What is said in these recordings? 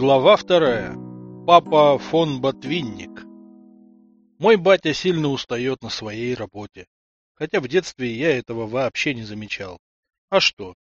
Глава вторая. Папа фон Ботвинник. Мой батя сильно устает на своей работе. Хотя в детстве я этого вообще не замечал. А что?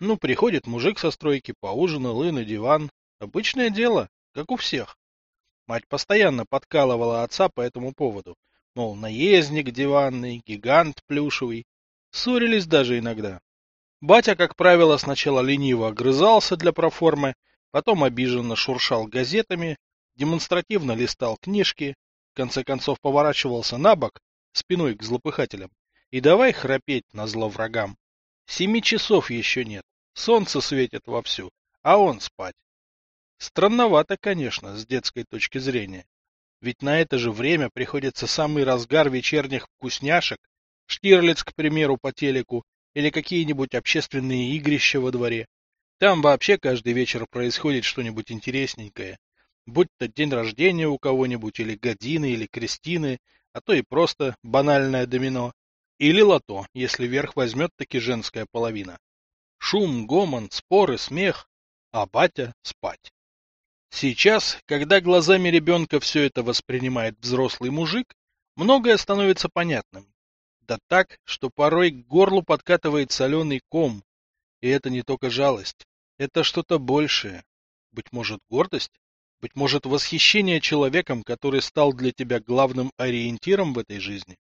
Ну, приходит мужик со стройки, поужинал и на диван. Обычное дело, как у всех. Мать постоянно подкалывала отца по этому поводу. Мол, наездник диванный, гигант плюшевый. Ссорились даже иногда. Батя, как правило, сначала лениво огрызался для проформы, потом обиженно шуршал газетами, демонстративно листал книжки, в конце концов поворачивался на бок, спиной к злопыхателям, и давай храпеть на зло врагам. Семи часов еще нет, солнце светит вовсю, а он спать. Странновато, конечно, с детской точки зрения. Ведь на это же время приходится самый разгар вечерних вкусняшек, Штирлиц, к примеру, по телеку, или какие-нибудь общественные игрища во дворе. Там вообще каждый вечер происходит что-нибудь интересненькое. Будь то день рождения у кого-нибудь, или годины, или крестины, а то и просто банальное домино. Или лото, если верх возьмет таки женская половина. Шум, гомон, споры, смех, а батя спать. Сейчас, когда глазами ребенка все это воспринимает взрослый мужик, многое становится понятным. Да так, что порой к горлу подкатывает соленый ком. И это не только жалость. Это что-то большее. Быть может, гордость? Быть может, восхищение человеком, который стал для тебя главным ориентиром в этой жизни?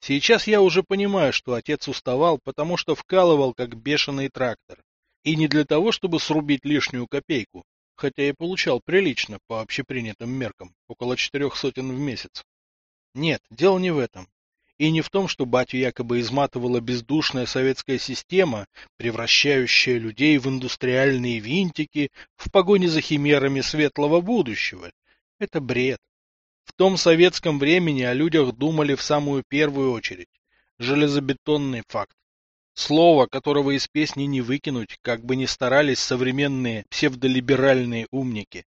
Сейчас я уже понимаю, что отец уставал, потому что вкалывал, как бешеный трактор. И не для того, чтобы срубить лишнюю копейку, хотя и получал прилично по общепринятым меркам, около четырех сотен в месяц. Нет, дело не в этом. И не в том, что батю якобы изматывала бездушная советская система, превращающая людей в индустриальные винтики в погоне за химерами светлого будущего. Это бред. В том советском времени о людях думали в самую первую очередь. Железобетонный факт. Слово, которого из песни не выкинуть, как бы ни старались современные псевдолиберальные умники.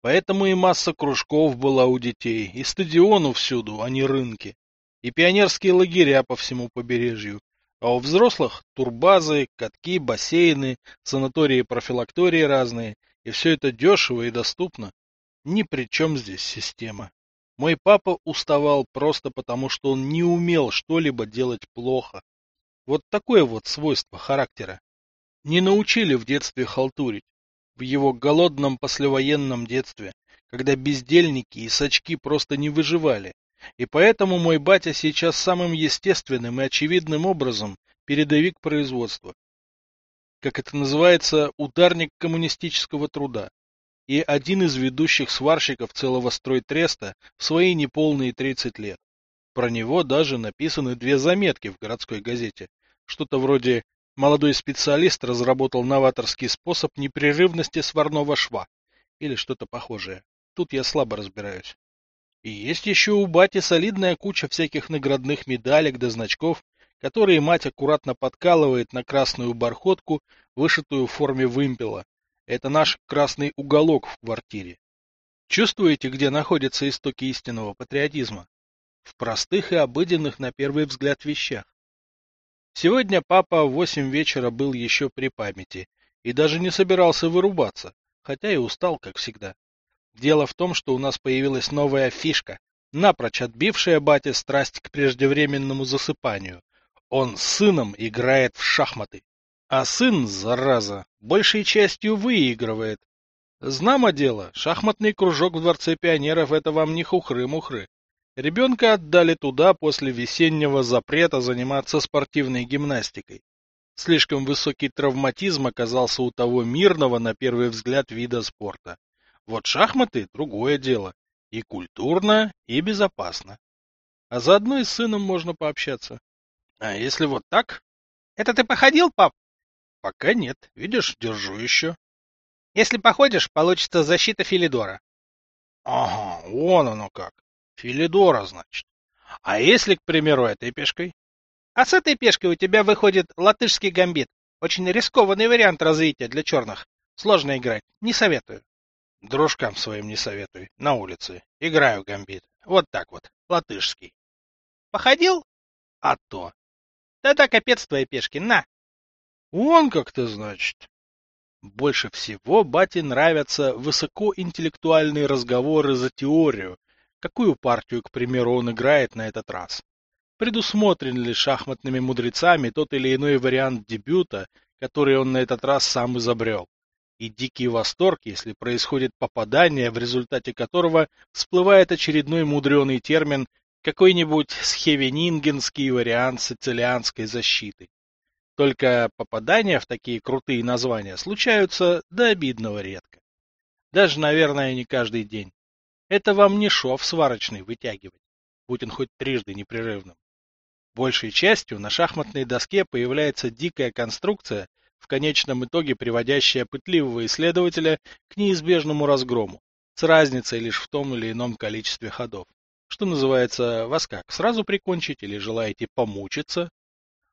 Поэтому и масса кружков была у детей, и стадиону всюду, а не рынки и пионерские лагеря по всему побережью, а у взрослых турбазы, катки, бассейны, санатории и профилактории разные, и все это дешево и доступно. Ни при чем здесь система. Мой папа уставал просто потому, что он не умел что-либо делать плохо. Вот такое вот свойство характера. Не научили в детстве халтурить. В его голодном послевоенном детстве, когда бездельники и сачки просто не выживали, и поэтому мой батя сейчас самым естественным и очевидным образом передовик производства. Как это называется, ударник коммунистического труда. И один из ведущих сварщиков целого стройтреста в свои неполные 30 лет. Про него даже написаны две заметки в городской газете. Что-то вроде «Молодой специалист разработал новаторский способ непрерывности сварного шва» или что-то похожее. Тут я слабо разбираюсь. И есть еще у бати солидная куча всяких наградных медалек да значков, которые мать аккуратно подкалывает на красную бархотку, вышитую в форме вымпела. Это наш красный уголок в квартире. Чувствуете, где находятся истоки истинного патриотизма? В простых и обыденных на первый взгляд вещах. Сегодня папа в восемь вечера был еще при памяти и даже не собирался вырубаться, хотя и устал, как всегда. Дело в том, что у нас появилась новая фишка, напрочь отбившая бате страсть к преждевременному засыпанию. Он с сыном играет в шахматы. А сын, зараза, большей частью выигрывает. Знамо дело, шахматный кружок в Дворце пионеров — это вам не хухры-мухры. Ребенка отдали туда после весеннего запрета заниматься спортивной гимнастикой. Слишком высокий травматизм оказался у того мирного, на первый взгляд, вида спорта. Вот шахматы — другое дело. И культурно, и безопасно. А заодно и с сыном можно пообщаться. А если вот так? Это ты походил, пап? Пока нет. Видишь, держу еще. Если походишь, получится защита Филидора. Ага, вон оно как. Филидора, значит. А если, к примеру, этой пешкой? А с этой пешкой у тебя выходит латышский гамбит. Очень рискованный вариант развития для черных. Сложно играть. Не советую. Дружкам своим не советуй. На улице. Играю гамбит. Вот так вот. Латышский. Походил? А то. Да-да, капец твоей пешки. На. Вон как-то, значит. Больше всего бате нравятся высокоинтеллектуальные разговоры за теорию, какую партию, к примеру, он играет на этот раз. Предусмотрен ли шахматными мудрецами тот или иной вариант дебюта, который он на этот раз сам изобрел. И дикий восторг, если происходит попадание, в результате которого всплывает очередной мудреный термин, какой-нибудь схевенингенский вариант сицилианской защиты. Только попадания в такие крутые названия случаются до обидного редко. Даже, наверное, не каждый день. Это вам не шов сварочный вытягивать, будь он хоть трижды непрерывным. Большей частью на шахматной доске появляется дикая конструкция, в конечном итоге приводящая пытливого исследователя к неизбежному разгрому, с разницей лишь в том или ином количестве ходов. Что называется, вас как, сразу прикончить или желаете помучиться?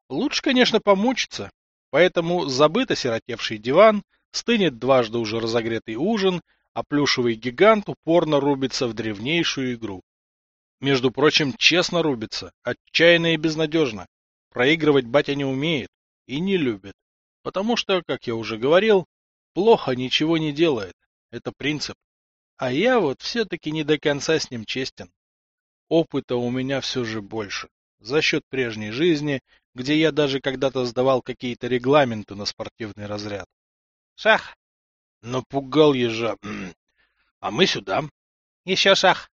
Лучше, конечно, помучиться. Поэтому забыто сиротевший диван, стынет дважды уже разогретый ужин, а плюшевый гигант упорно рубится в древнейшую игру. Между прочим, честно рубится, отчаянно и безнадежно. Проигрывать батя не умеет и не любит. Потому что, как я уже говорил, плохо ничего не делает. Это принцип. А я вот все-таки не до конца с ним честен. Опыта у меня все же больше. За счет прежней жизни, где я даже когда-то сдавал какие-то регламенты на спортивный разряд. Шах. Напугал ежа. А мы сюда. Еще шах.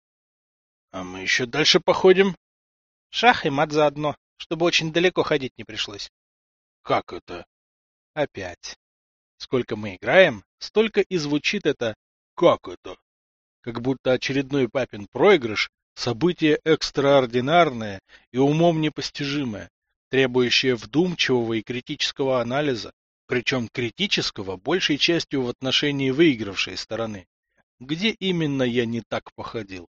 А мы еще дальше походим. Шах и мат заодно, чтобы очень далеко ходить не пришлось. Как это? Опять. Сколько мы играем, столько и звучит это «как это?». Как будто очередной папин проигрыш – событие экстраординарное и умом непостижимое требующее вдумчивого и критического анализа, причем критического большей частью в отношении выигравшей стороны. Где именно я не так походил?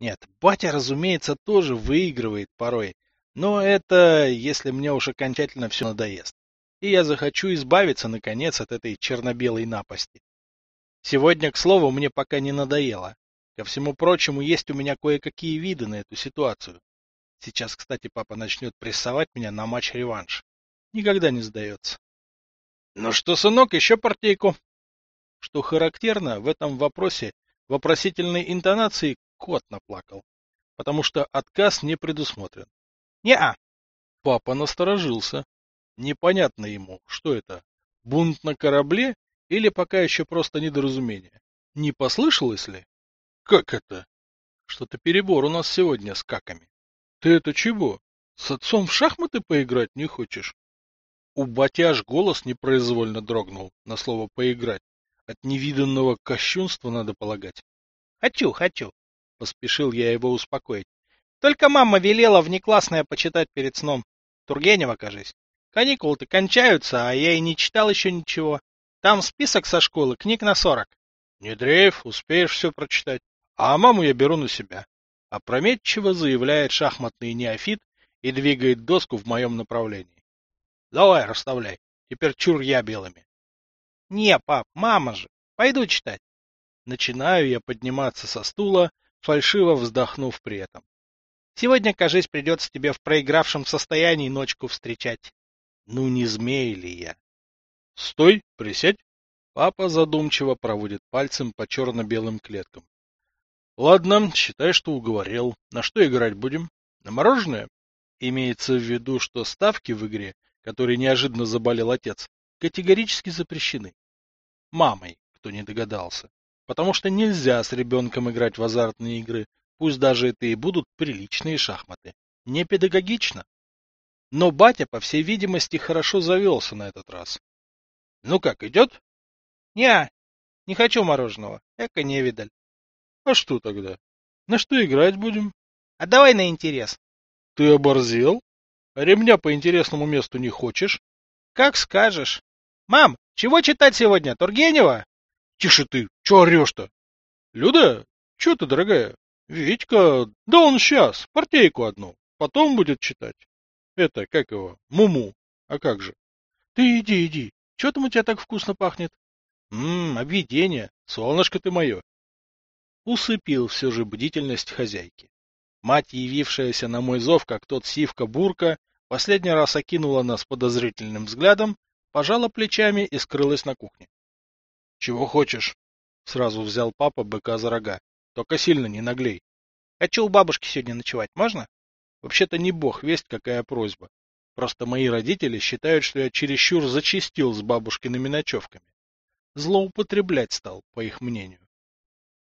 Нет, батя, разумеется, тоже выигрывает порой, но это если мне уж окончательно все надоест, и я захочу избавиться, наконец, от этой черно-белой напасти. Сегодня, к слову, мне пока не надоело. Ко всему прочему, есть у меня кое-какие виды на эту ситуацию. Сейчас, кстати, папа начнет прессовать меня на матч-реванш. Никогда не сдается. Ну что, сынок, еще партийку? Что характерно, в этом вопросе вопросительной интонации кот наплакал, потому что отказ не предусмотрен. Не-а. Папа насторожился. Непонятно ему, что это, бунт на корабле или пока еще просто недоразумение. Не послышалось ли? Как это? Что-то перебор у нас сегодня с каками. Ты это чего? С отцом в шахматы поиграть не хочешь? У батяж голос непроизвольно дрогнул на слово «поиграть». От невиданного кощунства надо полагать. «Хочу, хочу!» — поспешил я его успокоить. «Только мама велела внеклассное почитать перед сном. Тургенева, кажись. Каникулы-то кончаются, а я и не читал еще ничего. Там список со школы, книг на сорок». «Не дрейф, успеешь все прочитать. А маму я беру на себя опрометчиво заявляет шахматный неофит и двигает доску в моем направлении. Давай, расставляй. Теперь чур я белыми. Не, пап, мама же. Пойду читать. Начинаю я подниматься со стула, фальшиво вздохнув при этом. Сегодня, кажись, придется тебе в проигравшем состоянии ночку встречать. Ну не змей ли я? Стой, присядь. Папа задумчиво проводит пальцем по черно-белым клеткам. Ладно, считай, что уговорил. На что играть будем? На мороженое? Имеется в виду, что ставки в игре, которые неожиданно заболел отец, категорически запрещены. Мамой, кто не догадался. Потому что нельзя с ребенком играть в азартные игры, пусть даже это и будут приличные шахматы. Не педагогично. Но батя, по всей видимости, хорошо завелся на этот раз. Ну как, идет? Не, не хочу мороженого. Эко невидаль. А что тогда? На что играть будем? А давай на интерес. Ты оборзел? А ремня по интересному месту не хочешь? Как скажешь. Мам, чего читать сегодня? Тургенева? Тише ты, чё орёшь-то? Люда, чё ты, дорогая? Витька, да он сейчас, партейку одну, потом будет читать. Это, как его, Муму. А как же? Ты иди, иди. Чё там у тебя так вкусно пахнет? Ммм, объедение, солнышко ты мое усыпил все же бдительность хозяйки. Мать, явившаяся на мой зов, как тот сивка-бурка, последний раз окинула нас подозрительным взглядом, пожала плечами и скрылась на кухне. Чего хочешь? Сразу взял папа быка за рога. Только сильно не наглей. Хочу у бабушки сегодня ночевать, можно? Вообще-то не бог весть, какая просьба. Просто мои родители считают, что я чересчур зачистил с бабушкиными ночевками. Злоупотреблять стал, по их мнению.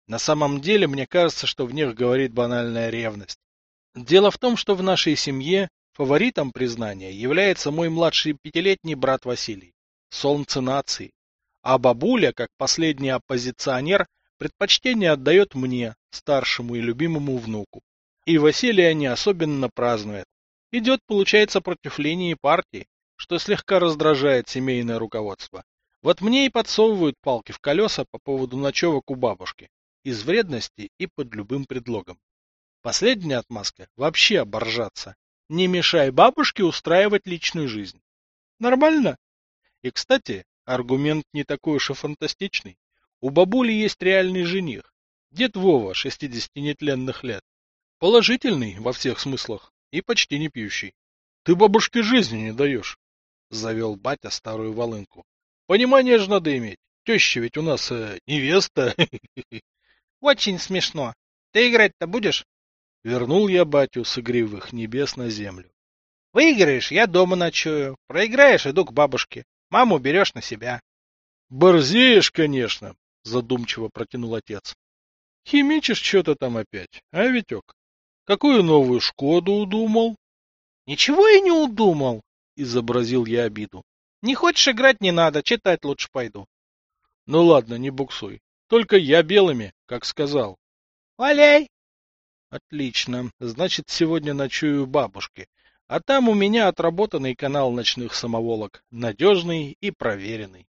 На самом деле, мне кажется, что в них говорит банальная ревность. Дело в том, что в нашей семье фаворитом признания является мой младший пятилетний брат Василий, солнце нации. А бабуля, как последний оппозиционер, предпочтение отдает мне, старшему и любимому внуку. И Василия не особенно празднует. Идет, получается, против линии партии, что слегка раздражает семейное руководство. Вот мне и подсовывают палки в колеса по поводу ночевок у бабушки. Из вредности и под любым предлогом. Последняя отмазка – вообще оборжаться. Не мешай бабушке устраивать личную жизнь. Нормально? И, кстати, аргумент не такой уж и фантастичный. У бабули есть реальный жених. Дед Вова, 60 нетленных лет. Положительный во всех смыслах и почти не пьющий. Ты бабушке жизни не даешь. Завел батя старую волынку. Понимание же надо иметь. Теща ведь у нас э, невеста. Очень смешно. Ты играть-то будешь? Вернул я батю с игривых небес на землю. Выиграешь, я дома ночую. Проиграешь, иду к бабушке. Маму берешь на себя. Борзеешь, конечно, задумчиво протянул отец. Химичишь что-то там опять, а, Витек? Какую новую Шкоду удумал? Ничего я не удумал, изобразил я обиду. Не хочешь играть, не надо, читать лучше пойду. Ну ладно, не буксуй. Только я белыми, как сказал. Валяй! Отлично. Значит, сегодня ночую у бабушки. А там у меня отработанный канал ночных самоволок. Надежный и проверенный.